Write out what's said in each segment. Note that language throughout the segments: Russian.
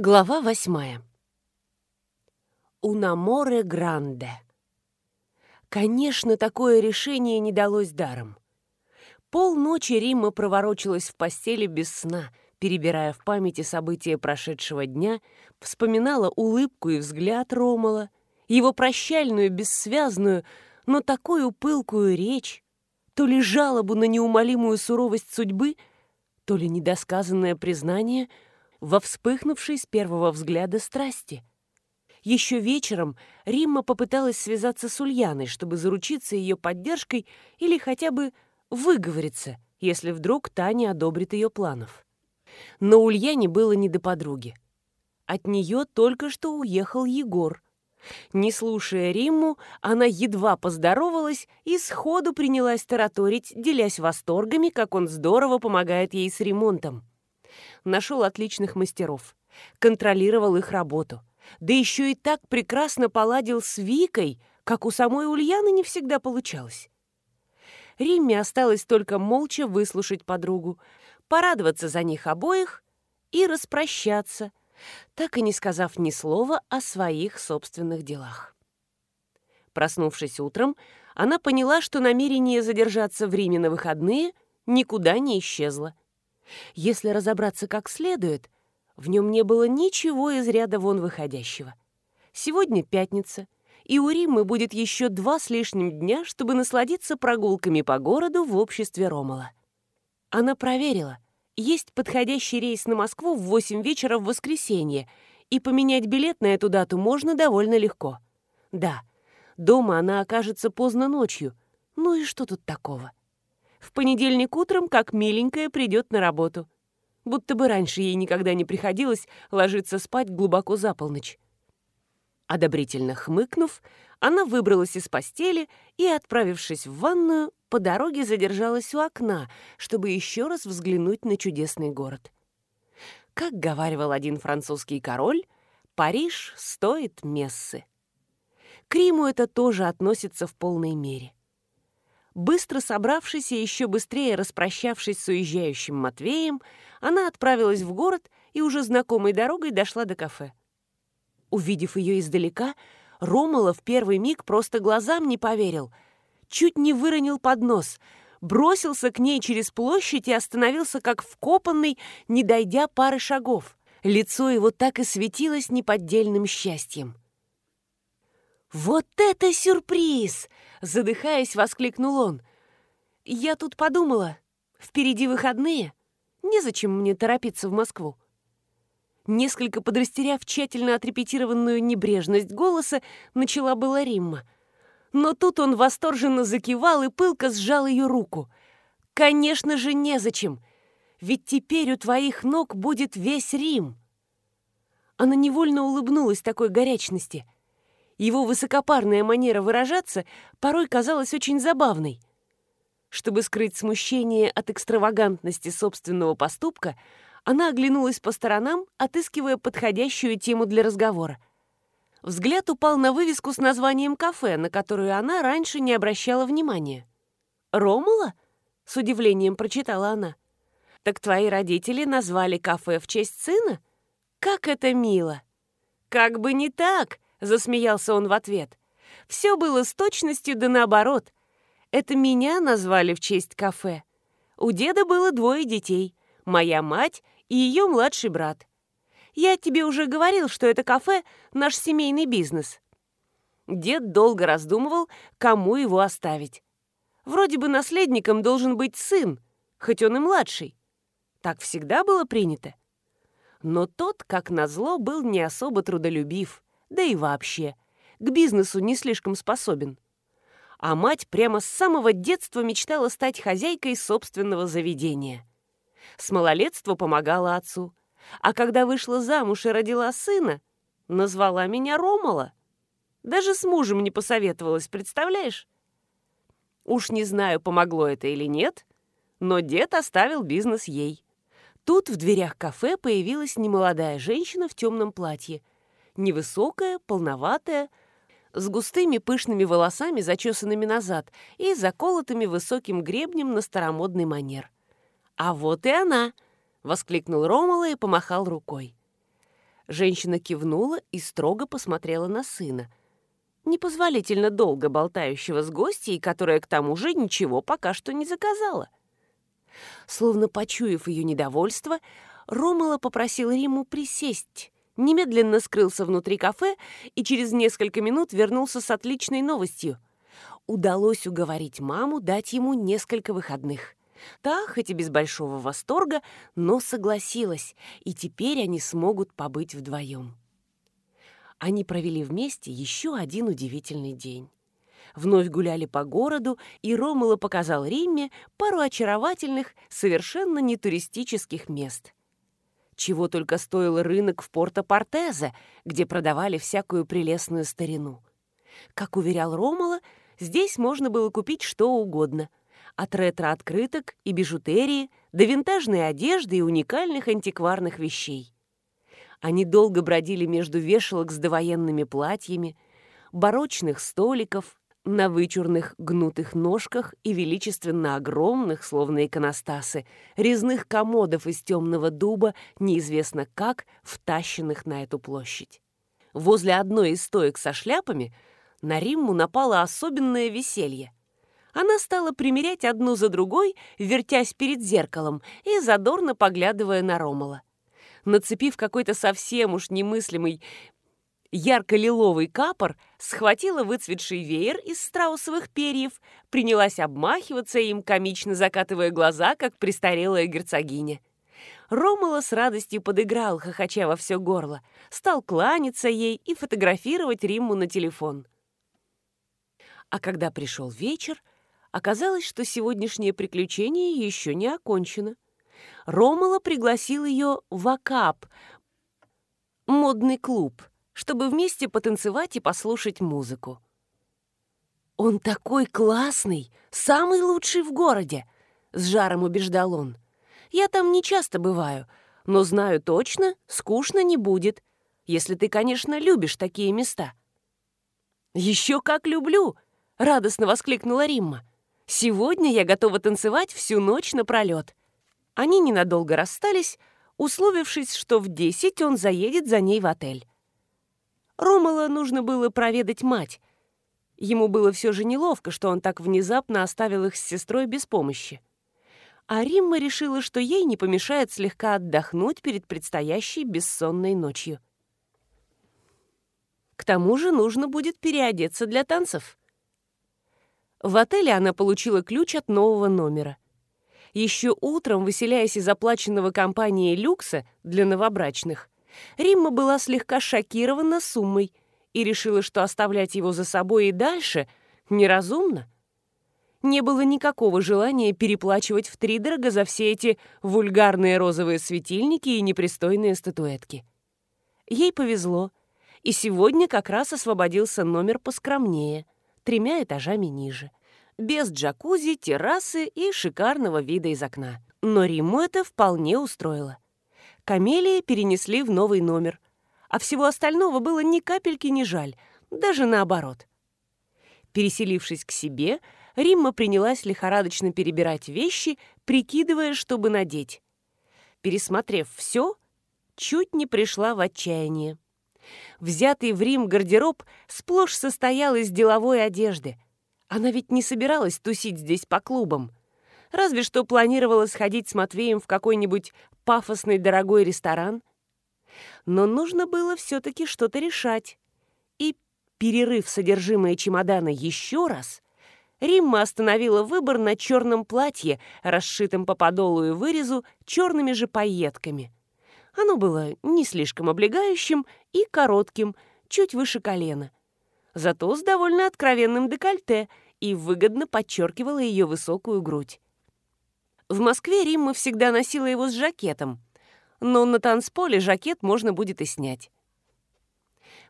Глава восьмая. Унаморе Гранде. Конечно, такое решение не далось даром. Полночи Римма проворочилась в постели без сна, перебирая в памяти события прошедшего дня, вспоминала улыбку и взгляд Ромала, его прощальную, бессвязную, но такую пылкую речь, то ли жалобу на неумолимую суровость судьбы, то ли недосказанное признание — во вспыхнувшей с первого взгляда страсти. Еще вечером Римма попыталась связаться с Ульяной, чтобы заручиться ее поддержкой или хотя бы выговориться, если вдруг та не одобрит ее планов. Но Ульяне было не до подруги. От нее только что уехал Егор. Не слушая Римму, она едва поздоровалась и сходу принялась тараторить, делясь восторгами, как он здорово помогает ей с ремонтом нашел отличных мастеров, контролировал их работу. Да еще и так прекрасно поладил с Викой, как у самой Ульяны не всегда получалось. Римме осталось только молча выслушать подругу, порадоваться за них обоих и распрощаться, так и не сказав ни слова о своих собственных делах. Проснувшись утром, она поняла, что намерение задержаться в Риме на выходные никуда не исчезло. Если разобраться как следует, в нем не было ничего из ряда вон выходящего. Сегодня пятница, и у Риммы будет еще два с лишним дня, чтобы насладиться прогулками по городу в обществе Ромала. Она проверила, есть подходящий рейс на Москву в 8 вечера в воскресенье, и поменять билет на эту дату можно довольно легко. Да, дома она окажется поздно ночью. Ну и что тут такого? В понедельник утром, как миленькая, придет на работу. Будто бы раньше ей никогда не приходилось ложиться спать глубоко за полночь. Одобрительно хмыкнув, она выбралась из постели и, отправившись в ванную, по дороге задержалась у окна, чтобы еще раз взглянуть на чудесный город. Как говаривал один французский король, Париж стоит мессы. К Риму это тоже относится в полной мере. Быстро собравшись и еще быстрее распрощавшись с уезжающим Матвеем, она отправилась в город и уже знакомой дорогой дошла до кафе. Увидев ее издалека, Ромала в первый миг просто глазам не поверил. Чуть не выронил поднос, бросился к ней через площадь и остановился как вкопанный, не дойдя пары шагов. Лицо его так и светилось неподдельным счастьем. «Вот это сюрприз!» — задыхаясь, воскликнул он. «Я тут подумала. Впереди выходные. Незачем мне торопиться в Москву». Несколько подрастеряв тщательно отрепетированную небрежность голоса, начала была Римма. Но тут он восторженно закивал и пылко сжал ее руку. «Конечно же, незачем! Ведь теперь у твоих ног будет весь Рим!» Она невольно улыбнулась такой горячности — его высокопарная манера выражаться порой казалась очень забавной. Чтобы скрыть смущение от экстравагантности собственного поступка, она оглянулась по сторонам, отыскивая подходящую тему для разговора. Взгляд упал на вывеску с названием кафе, на которую она раньше не обращала внимания. «Ромала?» — с удивлением прочитала она. «Так твои родители назвали кафе в честь сына? Как это мило!» «Как бы не так!» — засмеялся он в ответ. «Все было с точностью да наоборот. Это меня назвали в честь кафе. У деда было двое детей, моя мать и ее младший брат. Я тебе уже говорил, что это кафе — наш семейный бизнес». Дед долго раздумывал, кому его оставить. Вроде бы наследником должен быть сын, хоть он и младший. Так всегда было принято. Но тот, как назло, был не особо трудолюбив да и вообще, к бизнесу не слишком способен. А мать прямо с самого детства мечтала стать хозяйкой собственного заведения. С малолетства помогала отцу, а когда вышла замуж и родила сына, назвала меня Ромала. Даже с мужем не посоветовалась, представляешь? Уж не знаю, помогло это или нет, но дед оставил бизнес ей. Тут в дверях кафе появилась немолодая женщина в темном платье – Невысокая, полноватая, с густыми пышными волосами, зачесанными назад, и заколотыми высоким гребнем на старомодный манер. «А вот и она!» — воскликнул Ромала и помахал рукой. Женщина кивнула и строго посмотрела на сына. Непозволительно долго болтающего с гостьей, которая к тому же ничего пока что не заказала. Словно почуяв ее недовольство, Ромала попросил Риму присесть, немедленно скрылся внутри кафе и через несколько минут вернулся с отличной новостью. Удалось уговорить маму дать ему несколько выходных. Та, хоть и без большого восторга, но согласилась, и теперь они смогут побыть вдвоем. Они провели вместе еще один удивительный день. Вновь гуляли по городу, и Ромула показал Римме пару очаровательных, совершенно не туристических мест. Чего только стоил рынок в Порто-Портезе, где продавали всякую прелестную старину. Как уверял Ромула, здесь можно было купить что угодно – от ретро-открыток и бижутерии до винтажной одежды и уникальных антикварных вещей. Они долго бродили между вешалок с довоенными платьями, барочных столиков, на вычурных гнутых ножках и величественно огромных, словно иконостасы, резных комодов из темного дуба, неизвестно как, втащенных на эту площадь. Возле одной из стоек со шляпами на Римму напало особенное веселье она стала примерять одну за другой, вертясь перед зеркалом и задорно поглядывая на Ромала. Нацепив какой-то совсем уж немыслимый ярко-лиловый капор, схватила выцветший веер из страусовых перьев, принялась обмахиваться им, комично закатывая глаза, как престарелая герцогиня. Ромала с радостью подыграл, хохоча во все горло, стал кланяться ей и фотографировать Римму на телефон. А когда пришел вечер, Оказалось, что сегодняшнее приключение еще не окончено. Ромала пригласил ее в Акап, модный клуб, чтобы вместе потанцевать и послушать музыку. «Он такой классный, самый лучший в городе!» — с жаром убеждал он. «Я там не часто бываю, но знаю точно, скучно не будет, если ты, конечно, любишь такие места». «Еще как люблю!» — радостно воскликнула Римма. Сегодня я готова танцевать всю ночь напролет. Они ненадолго расстались, условившись, что в десять он заедет за ней в отель. Ромала нужно было проведать мать. Ему было все же неловко, что он так внезапно оставил их с сестрой без помощи. А Римма решила, что ей не помешает слегка отдохнуть перед предстоящей бессонной ночью. К тому же нужно будет переодеться для танцев. В отеле она получила ключ от нового номера. Еще утром, выселяясь из оплаченного компанией люкса для новобрачных, Римма была слегка шокирована суммой и решила, что оставлять его за собой и дальше неразумно. Не было никакого желания переплачивать втридорого за все эти вульгарные розовые светильники и непристойные статуэтки. Ей повезло, и сегодня как раз освободился номер поскромнее — тремя этажами ниже. Без джакузи, террасы и шикарного вида из окна. Но Риму это вполне устроило. Камелии перенесли в новый номер. А всего остального было ни капельки не жаль, даже наоборот. Переселившись к себе, Римма принялась лихорадочно перебирать вещи, прикидывая, чтобы надеть. Пересмотрев все, чуть не пришла в отчаяние. Взятый в Рим гардероб сплошь состоял из деловой одежды. Она ведь не собиралась тусить здесь по клубам. Разве что планировала сходить с Матвеем в какой-нибудь пафосный дорогой ресторан. Но нужно было все-таки что-то решать. И, перерыв содержимое чемодана еще раз, Римма остановила выбор на черном платье, расшитом по подолу и вырезу черными же пайетками — оно было не слишком облегающим и коротким, чуть выше колена. Зато с довольно откровенным декольте и выгодно подчеркивало ее высокую грудь. В Москве Римма всегда носила его с жакетом, но на танцполе жакет можно будет и снять.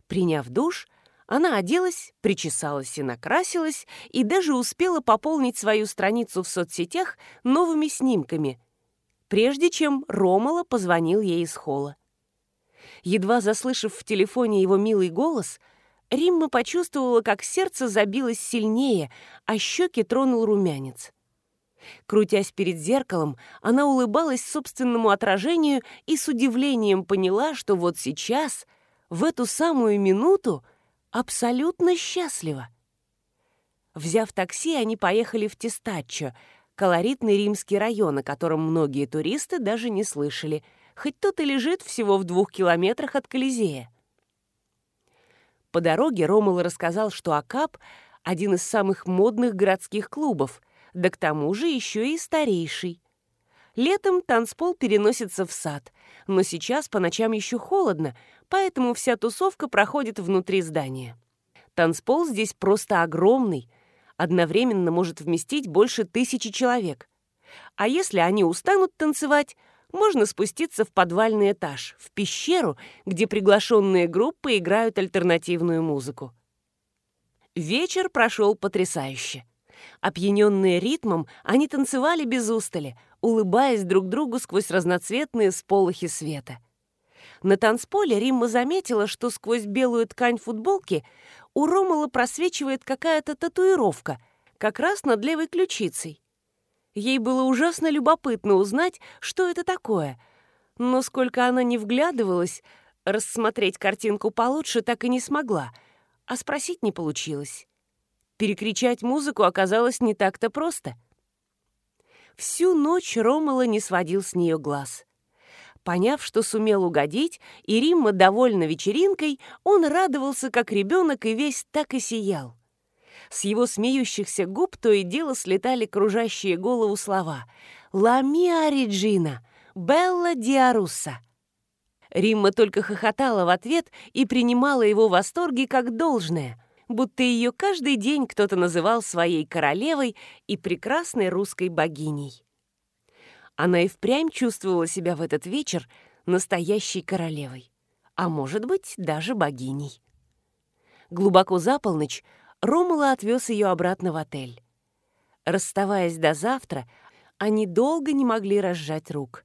Приняв душ, она оделась, причесалась и накрасилась, и даже успела пополнить свою страницу в соцсетях новыми снимками, прежде чем Ромала позвонил ей из холла. Едва заслышав в телефоне его милый голос, Римма почувствовала, как сердце забилось сильнее, а щеки тронул румянец. Крутясь перед зеркалом, она улыбалась собственному отражению и с удивлением поняла, что вот сейчас, в эту самую минуту, абсолютно счастлива. Взяв такси, они поехали в Тестаччо, колоритный римский район, о котором многие туристы даже не слышали, хоть тот и лежит всего в двух километрах от Колизея. По дороге Ромул рассказал, что Акап — один из самых модных городских клубов, да к тому же еще и старейший. Летом танцпол переносится в сад, но сейчас по ночам еще холодно, поэтому вся тусовка проходит внутри здания. Танцпол здесь просто огромный, одновременно может вместить больше тысячи человек. А если они устанут танцевать, можно спуститься в подвальный этаж, в пещеру, где приглашенные группы играют альтернативную музыку. Вечер прошел потрясающе. Опьяненные ритмом, они танцевали без устали, улыбаясь друг другу сквозь разноцветные сполохи света. На танцполе Римма заметила, что сквозь белую ткань футболки у Ромала просвечивает какая-то татуировка, как раз над левой ключицей. Ей было ужасно любопытно узнать, что это такое, но сколько она не вглядывалась, рассмотреть картинку получше так и не смогла, а спросить не получилось. Перекричать музыку оказалось не так-то просто. Всю ночь Ромала не сводил с нее глаз. Поняв, что сумел угодить, и Римма довольна вечеринкой, он радовался, как ребенок, и весь так и сиял. С его смеющихся губ то и дело слетали кружащие голову слова «Ла миа Реджина! Белла Диарусса!» Римма только хохотала в ответ и принимала его восторги как должное, будто ее каждый день кто-то называл своей королевой и прекрасной русской богиней. Она и впрямь чувствовала себя в этот вечер настоящей королевой, а может быть, даже богиней. Глубоко за полночь Ромула отвез ее обратно в отель. Расставаясь до завтра, они долго не могли разжать рук.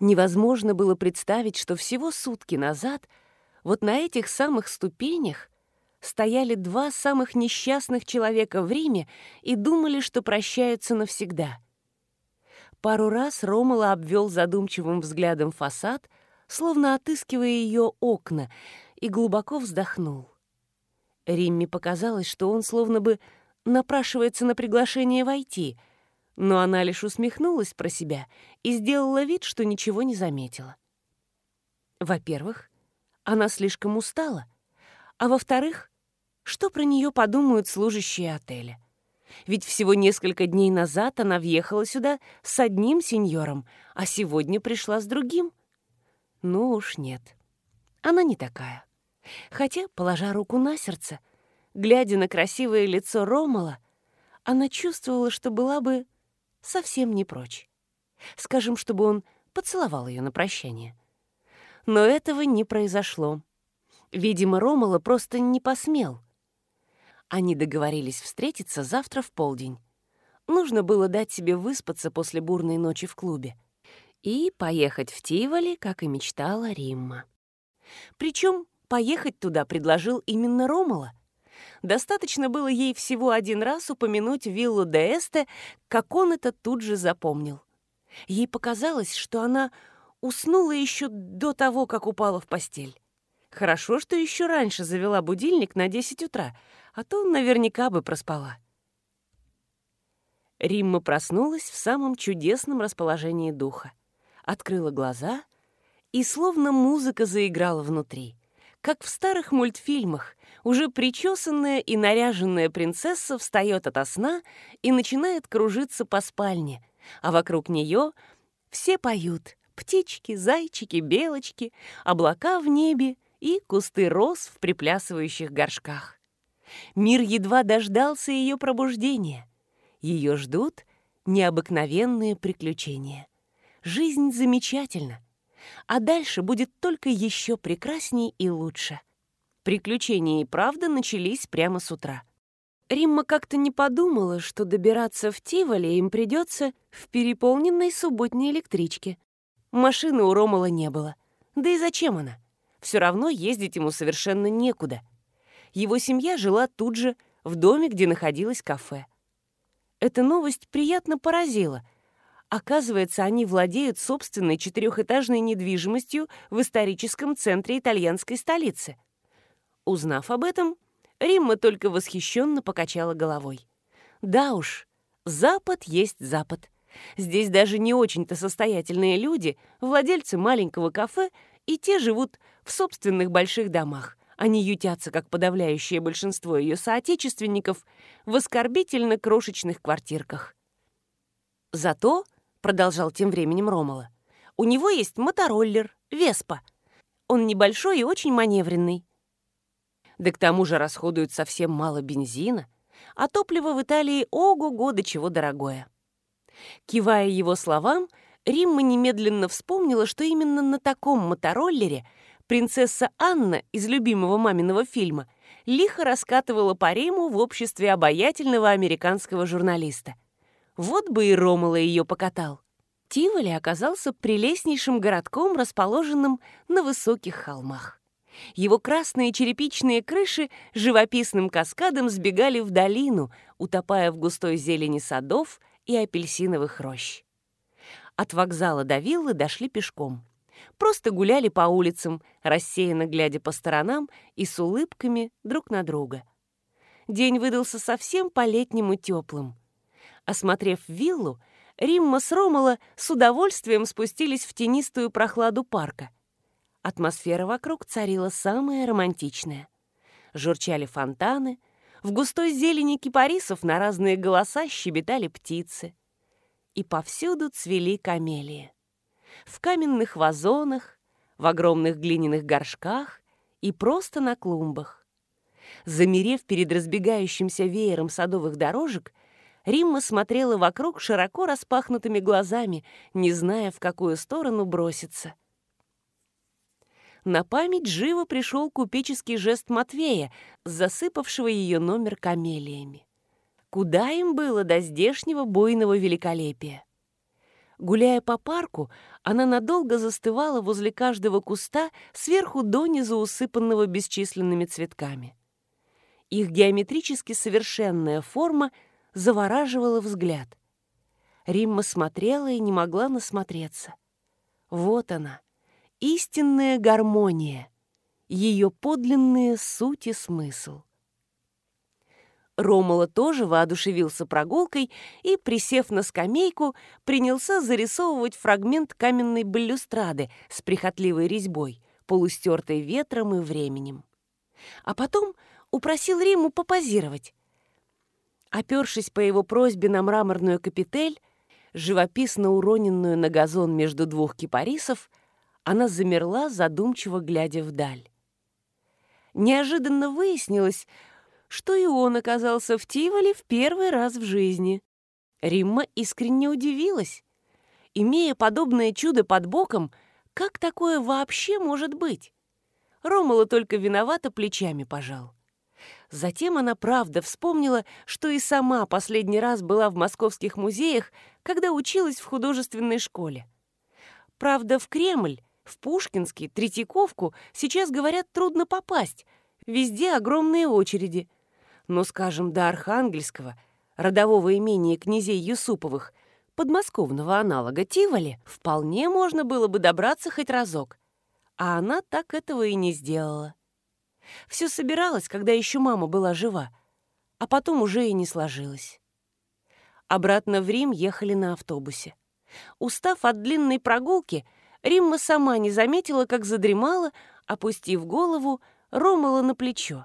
Невозможно было представить, что всего сутки назад вот на этих самых ступенях стояли два самых несчастных человека в Риме и думали, что прощаются навсегда. Пару раз Ромула обвел задумчивым взглядом фасад, словно отыскивая ее окна, и глубоко вздохнул. Римме показалось, что он словно бы напрашивается на приглашение войти, но она лишь усмехнулась про себя и сделала вид, что ничего не заметила. Во-первых, она слишком устала, а во-вторых, что про нее подумают служащие отеля? Ведь всего несколько дней назад она въехала сюда с одним сеньором, а сегодня пришла с другим. Ну уж нет, она не такая. Хотя, положа руку на сердце, глядя на красивое лицо Ромала, она чувствовала, что была бы совсем не прочь. Скажем, чтобы он поцеловал ее на прощание. Но этого не произошло. Видимо, Ромала просто не посмел. Они договорились встретиться завтра в полдень. Нужно было дать себе выспаться после бурной ночи в клубе. И поехать в Тиволи, как и мечтала Римма. Причем Поехать туда предложил именно Ромала. Достаточно было ей всего один раз упомянуть виллу де Эсте, как он это тут же запомнил. Ей показалось, что она уснула еще до того, как упала в постель. Хорошо, что еще раньше завела будильник на 10 утра, а то наверняка бы проспала. Римма проснулась в самом чудесном расположении духа. Открыла глаза, и словно музыка заиграла внутри как в старых мультфильмах, уже причесанная и наряженная принцесса встает ото сна и начинает кружиться по спальне, а вокруг нее все поют — птички, зайчики, белочки, облака в небе и кусты роз в приплясывающих горшках. Мир едва дождался ее пробуждения. Ее ждут необыкновенные приключения. Жизнь замечательна а дальше будет только еще прекрасней и лучше. Приключения и правда начались прямо с утра. Римма как-то не подумала, что добираться в Тиволи им придется в переполненной субботней электричке. Машины у Ромала не было. Да и зачем она? Все равно ездить ему совершенно некуда. Его семья жила тут же, в доме, где находилось кафе. Эта новость приятно поразила. Оказывается, они владеют собственной четырехэтажной недвижимостью в историческом центре итальянской столицы. Узнав об этом, Римма только восхищенно покачала головой. Да уж, Запад есть Запад. Здесь даже не очень-то состоятельные люди, владельцы маленького кафе, и те живут в собственных больших домах. Они ютятся, как подавляющее большинство ее соотечественников, в оскорбительно крошечных квартирках. Зато, — продолжал тем временем Ромала, — у него есть мотороллер, Веспа. Он небольшой и очень маневренный да к тому же расходуют совсем мало бензина, а топливо в Италии ого-го до чего дорогое. Кивая его словам, Римма немедленно вспомнила, что именно на таком мотороллере принцесса Анна из любимого маминого фильма лихо раскатывала по Риму в обществе обаятельного американского журналиста. Вот бы и Ромала ее покатал. Тиволи оказался прелестнейшим городком, расположенным на высоких холмах. Его красные черепичные крыши живописным каскадом сбегали в долину, утопая в густой зелени садов и апельсиновых рощ. От вокзала до виллы дошли пешком. Просто гуляли по улицам, рассеянно глядя по сторонам и с улыбками друг на друга. День выдался совсем по-летнему теплым. Осмотрев виллу, Римма с Ромала с удовольствием спустились в тенистую прохладу парка — Атмосфера вокруг царила самая романтичная. Журчали фонтаны, в густой зелени кипарисов на разные голоса щебетали птицы. И повсюду цвели камелии. В каменных вазонах, в огромных глиняных горшках и просто на клумбах. Замерев перед разбегающимся веером садовых дорожек, Римма смотрела вокруг широко распахнутыми глазами, не зная, в какую сторону броситься на память живо пришел купеческий жест Матвея, засыпавшего ее номер камелиями. Куда им было до здешнего буйного великолепия? Гуляя по парку, она надолго застывала возле каждого куста, сверху донизу усыпанного бесчисленными цветками. Их геометрически совершенная форма завораживала взгляд. Римма смотрела и не могла насмотреться. Вот она — истинная гармония, ее подлинная суть и смысл. Ромала тоже воодушевился прогулкой и, присев на скамейку, принялся зарисовывать фрагмент каменной балюстрады с прихотливой резьбой, полустертой ветром и временем. А потом упросил Риму попозировать. Опершись по его просьбе на мраморную капитель, живописно уроненную на газон между двух кипарисов, она замерла, задумчиво глядя вдаль. Неожиданно выяснилось, что и он оказался в Тиволе в первый раз в жизни. Римма искренне удивилась. Имея подобное чудо под боком, как такое вообще может быть? Ромала только виновата плечами пожал. Затем она правда вспомнила, что и сама последний раз была в московских музеях, когда училась в художественной школе. Правда, в Кремль в Пушкинский, Третьяковку сейчас, говорят, трудно попасть. Везде огромные очереди. Но, скажем, до Архангельского, родового имения князей Юсуповых, подмосковного аналога Тиволи, вполне можно было бы добраться хоть разок. А она так этого и не сделала. Все собиралось, когда еще мама была жива, а потом уже и не сложилось. Обратно в Рим ехали на автобусе. Устав от длинной прогулки, Римма сама не заметила, как задремала, опустив голову, Ромала на плечо.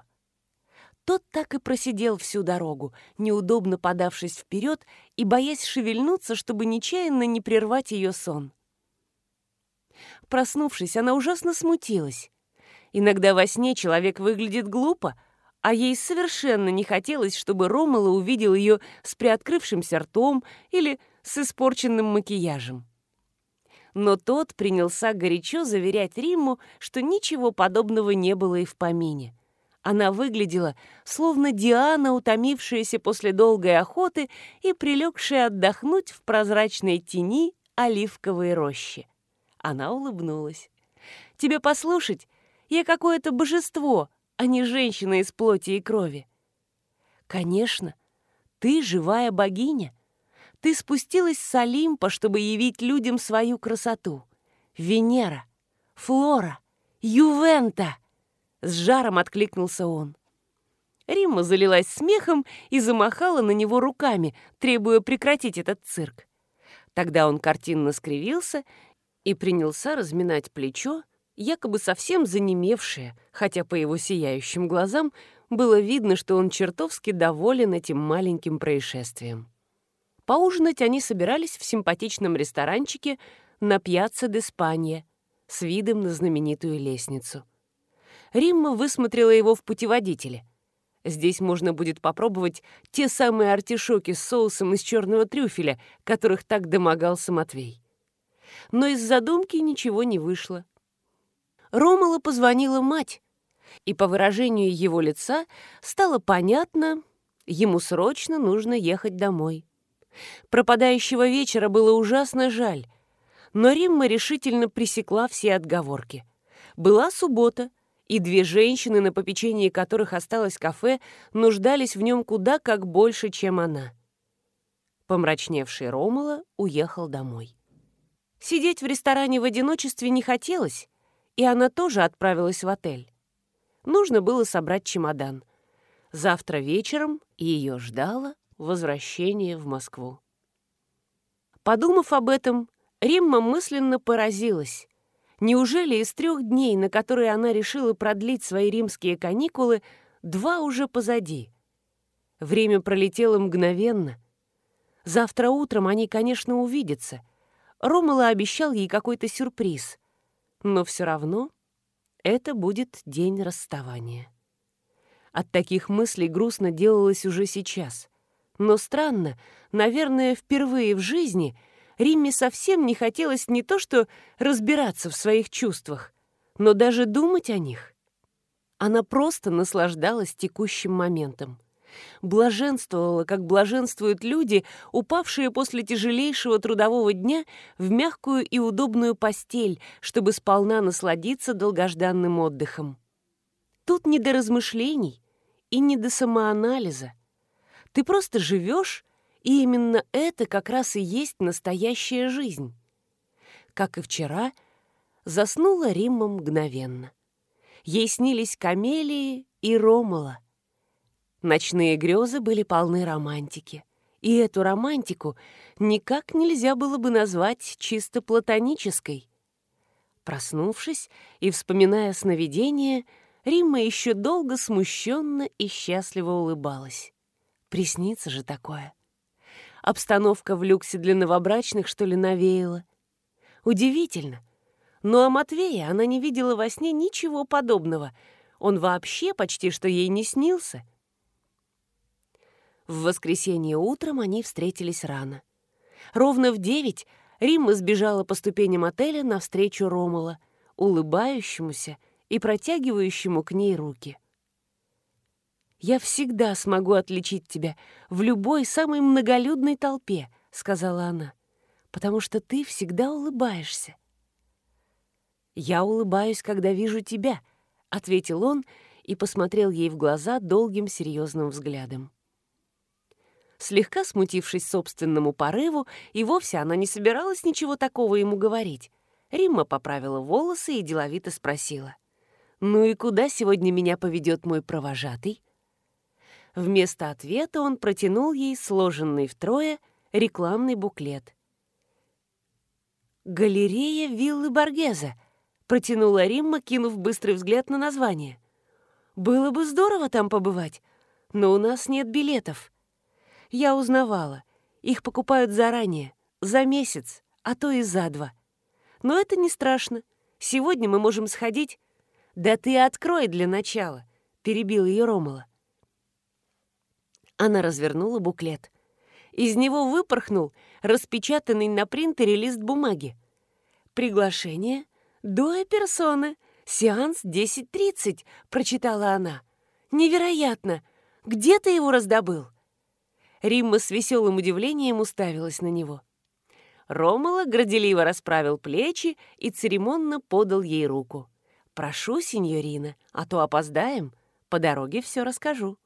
Тот так и просидел всю дорогу, неудобно подавшись вперед и боясь шевельнуться, чтобы нечаянно не прервать ее сон. Проснувшись, она ужасно смутилась. Иногда во сне человек выглядит глупо, а ей совершенно не хотелось, чтобы Ромала увидел ее с приоткрывшимся ртом или с испорченным макияжем но тот принялся горячо заверять Римму, что ничего подобного не было и в помине. Она выглядела, словно Диана, утомившаяся после долгой охоты и прилегшая отдохнуть в прозрачной тени оливковой рощи. Она улыбнулась. «Тебе послушать? Я какое-то божество, а не женщина из плоти и крови». «Конечно, Ты живая богиня. Ты спустилась с Олимпа, чтобы явить людям свою красоту. Венера, Флора, Ювента!» С жаром откликнулся он. Римма залилась смехом и замахала на него руками, требуя прекратить этот цирк. Тогда он картинно скривился и принялся разминать плечо, якобы совсем занемевшее, хотя по его сияющим глазам было видно, что он чертовски доволен этим маленьким происшествием. Поужинать они собирались в симпатичном ресторанчике на Пьяцца де Спанья с видом на знаменитую лестницу. Римма высмотрела его в путеводителе. Здесь можно будет попробовать те самые артишоки с соусом из черного трюфеля, которых так домогался Матвей. Но из задумки ничего не вышло. Ромала позвонила мать, и по выражению его лица стало понятно, ему срочно нужно ехать домой. Пропадающего вечера было ужасно жаль, но Римма решительно пресекла все отговорки. Была суббота, и две женщины, на попечении которых осталось кафе, нуждались в нем куда как больше, чем она. Помрачневший Ромала уехал домой. Сидеть в ресторане в одиночестве не хотелось, и она тоже отправилась в отель. Нужно было собрать чемодан. Завтра вечером ее ждало возвращение в Москву. Подумав об этом, Римма мысленно поразилась. Неужели из трех дней, на которые она решила продлить свои римские каникулы, два уже позади? Время пролетело мгновенно. Завтра утром они, конечно, увидятся. Ромала обещал ей какой-то сюрприз. Но все равно это будет день расставания. От таких мыслей грустно делалось уже сейчас. Но странно, наверное, впервые в жизни — Римме совсем не хотелось не то что разбираться в своих чувствах, но даже думать о них. Она просто наслаждалась текущим моментом. Блаженствовала, как блаженствуют люди, упавшие после тяжелейшего трудового дня в мягкую и удобную постель, чтобы сполна насладиться долгожданным отдыхом. Тут не до размышлений и не до самоанализа. Ты просто живешь и именно это как раз и есть настоящая жизнь. Как и вчера, заснула Римма мгновенно. Ей снились камелии и Ромала. Ночные грезы были полны романтики. И эту романтику никак нельзя было бы назвать чисто платонической. Проснувшись и вспоминая сновидение, Римма еще долго смущенно и счастливо улыбалась. Приснится же такое. Обстановка в люксе для новобрачных, что ли, навеяла. Удивительно. Но о Матвее она не видела во сне ничего подобного. Он вообще почти что ей не снился. В воскресенье утром они встретились рано. Ровно в девять Римма сбежала по ступеням отеля навстречу Ромала, улыбающемуся и протягивающему к ней руки. «Я всегда смогу отличить тебя в любой самой многолюдной толпе», — сказала она, «потому что ты всегда улыбаешься». «Я улыбаюсь, когда вижу тебя», — ответил он и посмотрел ей в глаза долгим серьезным взглядом. Слегка смутившись собственному порыву, и вовсе она не собиралась ничего такого ему говорить, Римма поправила волосы и деловито спросила. «Ну и куда сегодня меня поведет мой провожатый?» Вместо ответа он протянул ей сложенный втрое рекламный буклет. «Галерея виллы Боргеза», — протянула Римма, кинув быстрый взгляд на название. «Было бы здорово там побывать, но у нас нет билетов. Я узнавала, их покупают заранее, за месяц, а то и за два. Но это не страшно. Сегодня мы можем сходить. Да ты открой для начала, перебил ее Ромала. Она развернула буклет. Из него выпорхнул распечатанный на принтере лист бумаги. «Приглашение. Дуэ персоны. Сеанс 10.30», — прочитала она. «Невероятно! Где ты его раздобыл?» Римма с веселым удивлением уставилась на него. Ромала горделиво расправил плечи и церемонно подал ей руку. «Прошу, сеньорина, а то опоздаем. По дороге все расскажу».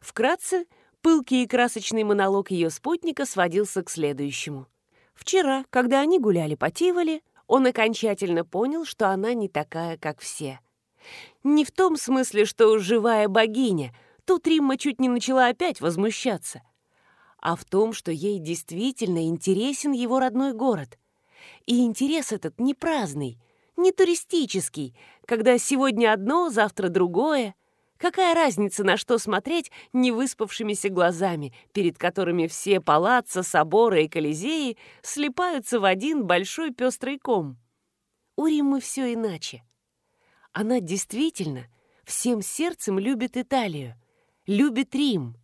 Вкратце, Пылкий и красочный монолог ее спутника сводился к следующему. Вчера, когда они гуляли по Тиволи, он окончательно понял, что она не такая, как все. Не в том смысле, что живая богиня, тут Римма чуть не начала опять возмущаться, а в том, что ей действительно интересен его родной город. И интерес этот не праздный, не туристический, когда сегодня одно, завтра другое. Какая разница, на что смотреть невыспавшимися глазами, перед которыми все палаца, соборы и колизеи слипаются в один большой пестрый ком? У Риммы все иначе. Она действительно всем сердцем любит Италию, любит Рим.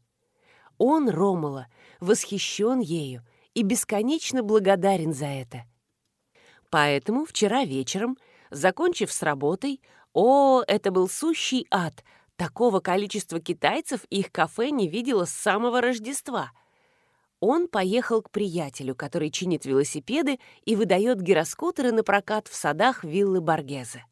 Он, Ромала, восхищен ею и бесконечно благодарен за это. Поэтому вчера вечером, закончив с работой, о, это был сущий ад, такого количества китайцев их кафе не видела с самого Рождества. Он поехал к приятелю, который чинит велосипеды и выдает гироскутеры на прокат в садах виллы Баргезе.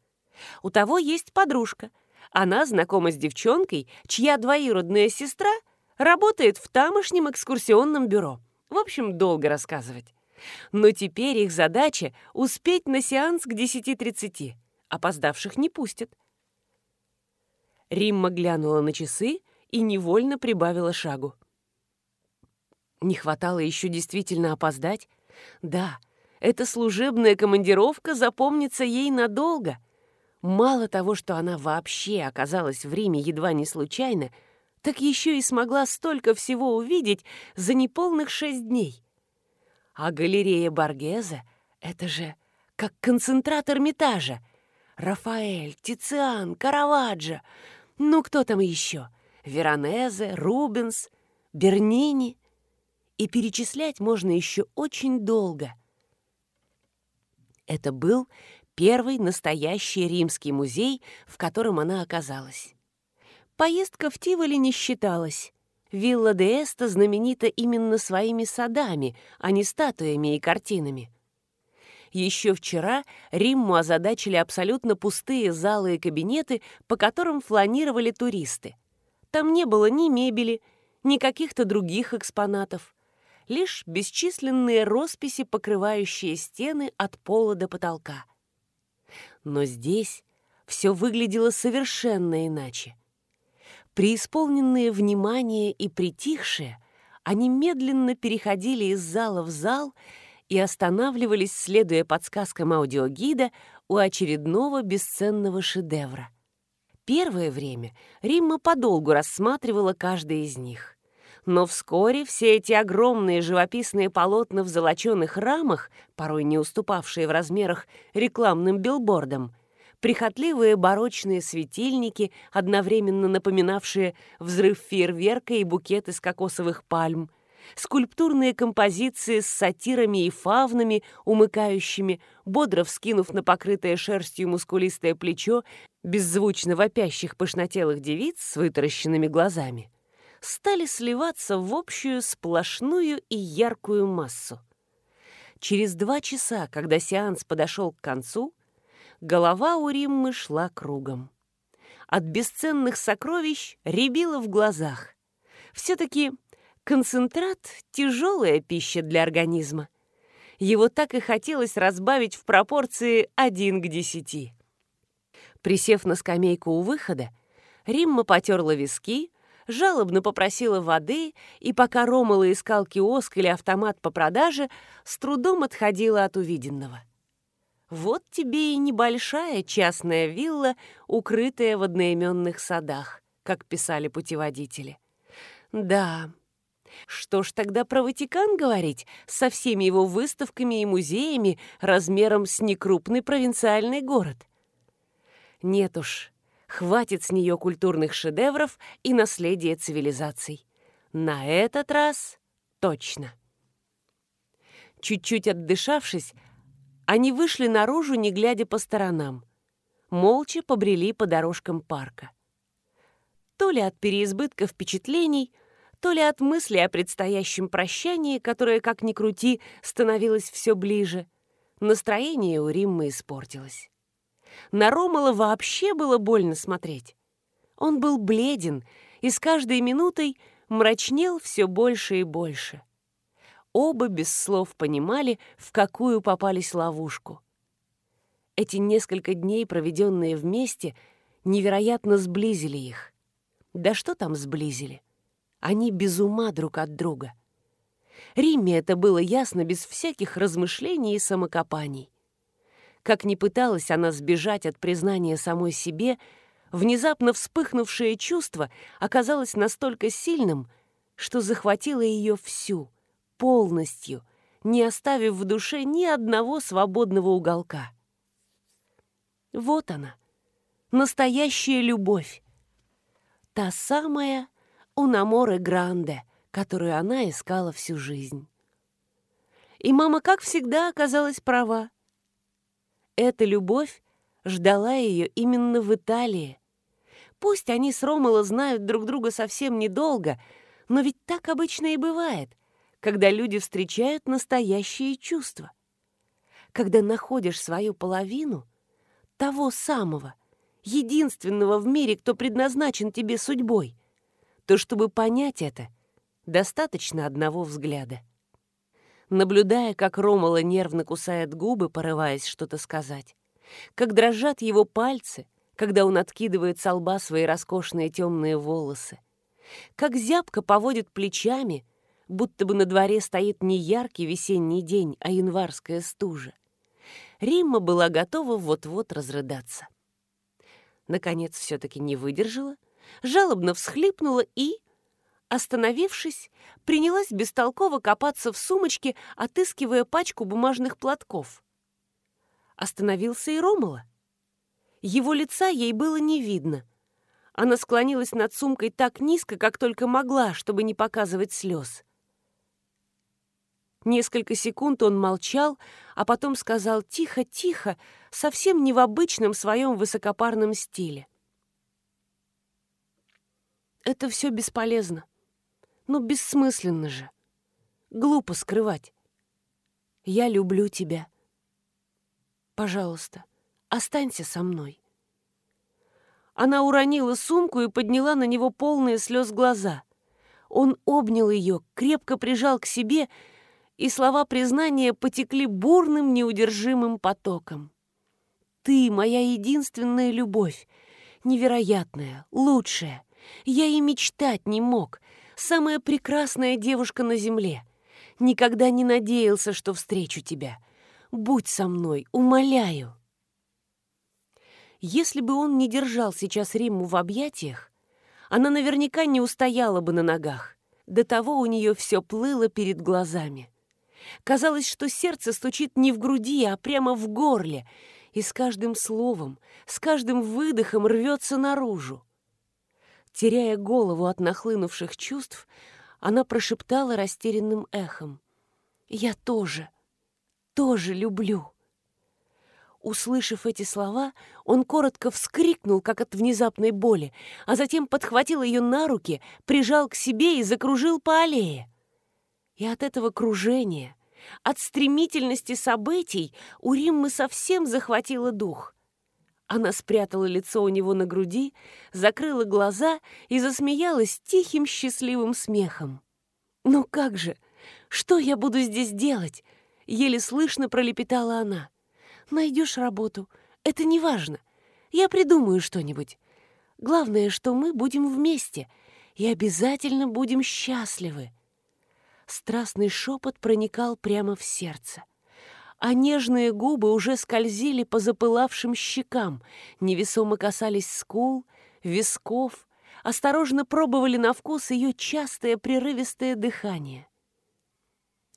У того есть подружка. Она знакома с девчонкой, чья двоюродная сестра работает в тамошнем экскурсионном бюро. В общем, долго рассказывать. Но теперь их задача — успеть на сеанс к 10.30. Опоздавших не пустят. Римма глянула на часы и невольно прибавила шагу. Не хватало еще действительно опоздать? Да, эта служебная командировка запомнится ей надолго. Мало того, что она вообще оказалась в Риме едва не случайно, так еще и смогла столько всего увидеть за неполных шесть дней. А галерея Баргеза — это же как концентрат Эрмитажа. Рафаэль, Тициан, Караваджо. Ну, кто там еще? Веронезе, Рубенс, Бернини. И перечислять можно еще очень долго. Это был первый настоящий римский музей, в котором она оказалась. Поездка в Тиволи не считалась. Вилла де Эста знаменита именно своими садами, а не статуями и картинами. Еще вчера Римму озадачили абсолютно пустые залы и кабинеты, по которым фланировали туристы. Там не было ни мебели, ни каких-то других экспонатов. Лишь бесчисленные росписи, покрывающие стены от пола до потолка. Но здесь все выглядело совершенно иначе. Преисполненные внимания и притихшие, они медленно переходили из зала в зал и останавливались, следуя подсказкам аудиогида, у очередного бесценного шедевра. Первое время Римма подолгу рассматривала каждый из них. Но вскоре все эти огромные живописные полотна в золоченых рамах, порой не уступавшие в размерах рекламным билбордам, прихотливые барочные светильники, одновременно напоминавшие взрыв фейерверка и букет из кокосовых пальм, скульптурные композиции с сатирами и фавнами, умыкающими, бодро вскинув на покрытое шерстью мускулистое плечо беззвучно вопящих пышнотелых девиц с вытаращенными глазами, стали сливаться в общую сплошную и яркую массу. Через два часа, когда сеанс подошел к концу, голова у Риммы шла кругом. От бесценных сокровищ рябило в глазах. Все-таки концентрат — тяжелая пища для организма. Его так и хотелось разбавить в пропорции один к десяти. Присев на скамейку у выхода, Римма потерла виски, жалобно попросила воды и, пока Ромала искал киоск или автомат по продаже, с трудом отходила от увиденного. Вот тебе и небольшая частная вилла, укрытая в одноименных садах, как писали путеводители. Да, что ж тогда про Ватикан говорить со всеми его выставками и музеями размером с некрупный провинциальный город? Нет уж, хватит с нее культурных шедевров и наследия цивилизаций. На этот раз точно. Чуть-чуть отдышавшись, они вышли наружу, не глядя по сторонам. Молча побрели по дорожкам парка. То ли от переизбытка впечатлений, то ли от мысли о предстоящем прощании, которое, как ни крути, становилось все ближе, настроение у Риммы испортилось. На Ромала вообще было больно смотреть. Он был бледен и с каждой минутой мрачнел все больше и больше. Оба без слов понимали, в какую попались ловушку. Эти несколько дней, проведенные вместе, невероятно сблизили их. Да что там сблизили? Они без ума друг от друга. Римме это было ясно без всяких размышлений и самокопаний. Как ни пыталась она сбежать от признания самой себе, внезапно вспыхнувшее чувство оказалось настолько сильным, что захватило ее всю, полностью, не оставив в душе ни одного свободного уголка. Вот она, настоящая любовь. Та самая Унаморе Гранде, которую она искала всю жизнь. И мама, как всегда, оказалась права. Эта любовь ждала ее именно в Италии. Пусть они с Ромало знают друг друга совсем недолго, но ведь так обычно и бывает, когда люди встречают настоящие чувства. Когда находишь свою половину — того самого, единственного в мире, кто предназначен тебе судьбой, то чтобы понять это, достаточно одного взгляда. Наблюдая, как Ромала нервно кусает губы, порываясь что-то сказать, как дрожат его пальцы, когда он откидывает со лба свои роскошные темные волосы, как зябко поводит плечами, будто бы на дворе стоит не яркий весенний день, а январская стужа. Римма была готова вот-вот разрыдаться. Наконец все-таки не выдержала, жалобно всхлипнула и, остановившись, принялась бестолково копаться в сумочке, отыскивая пачку бумажных платков. Остановился и Ромала. Его лица ей было не видно. Она склонилась над сумкой так низко, как только могла, чтобы не показывать слез. Несколько секунд он молчал, а потом сказал тихо-тихо, совсем не в обычном своем высокопарном стиле. «Это все бесполезно. Ну, бессмысленно же. Глупо скрывать. Я люблю тебя. Пожалуйста, останься со мной». Она уронила сумку и подняла на него полные слез глаза. Он обнял ее, крепко прижал к себе и слова признания потекли бурным, неудержимым потоком. «Ты — моя единственная любовь, невероятная, лучшая. Я и мечтать не мог. Самая прекрасная девушка на земле. Никогда не надеялся, что встречу тебя. Будь со мной, умоляю». Если бы он не держал сейчас Римму в объятиях, она наверняка не устояла бы на ногах. До того у нее все плыло перед глазами. Казалось, что сердце стучит не в груди, а прямо в горле, и с каждым словом, с каждым выдохом рвется наружу. Теряя голову от нахлынувших чувств, она прошептала растерянным эхом. «Я тоже, тоже люблю». Услышав эти слова, он коротко вскрикнул, как от внезапной боли, а затем подхватил ее на руки, прижал к себе и закружил по аллее. И от этого кружения, от стремительности событий у Риммы совсем захватило дух. Она спрятала лицо у него на груди, закрыла глаза и засмеялась тихим счастливым смехом. «Ну как же? Что я буду здесь делать?» — еле слышно пролепетала она. «Найдешь работу. Это не важно. Я придумаю что-нибудь. Главное, что мы будем вместе и обязательно будем счастливы». Страстный шепот проникал прямо в сердце. А нежные губы уже скользили по запылавшим щекам, невесомо касались скул, висков, осторожно пробовали на вкус ее частое прерывистое дыхание.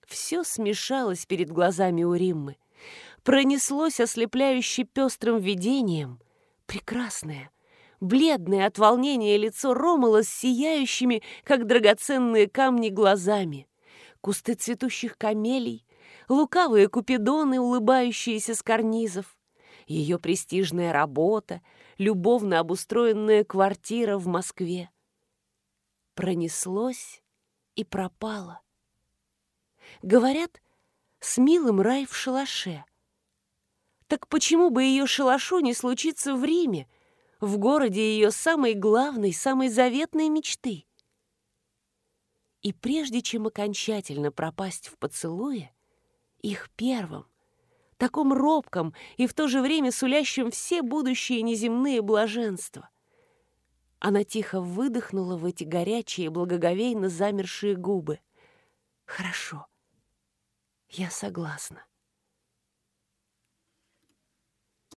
Все смешалось перед глазами у Риммы. Пронеслось ослепляюще пестрым видением. Прекрасное, бледное от волнения лицо Ромала с сияющими, как драгоценные камни, глазами кусты цветущих камелий, лукавые купидоны, улыбающиеся с карнизов, ее престижная работа, любовно обустроенная квартира в Москве. Пронеслось и пропало. Говорят, с милым рай в шалаше. Так почему бы ее шалашу не случиться в Риме, в городе ее самой главной, самой заветной мечты? И прежде чем окончательно пропасть в поцелуе, их первым, таком робком и в то же время сулящим все будущие неземные блаженства, она тихо выдохнула в эти горячие, благоговейно замершие губы. «Хорошо, я согласна».